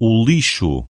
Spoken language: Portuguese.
o lixo.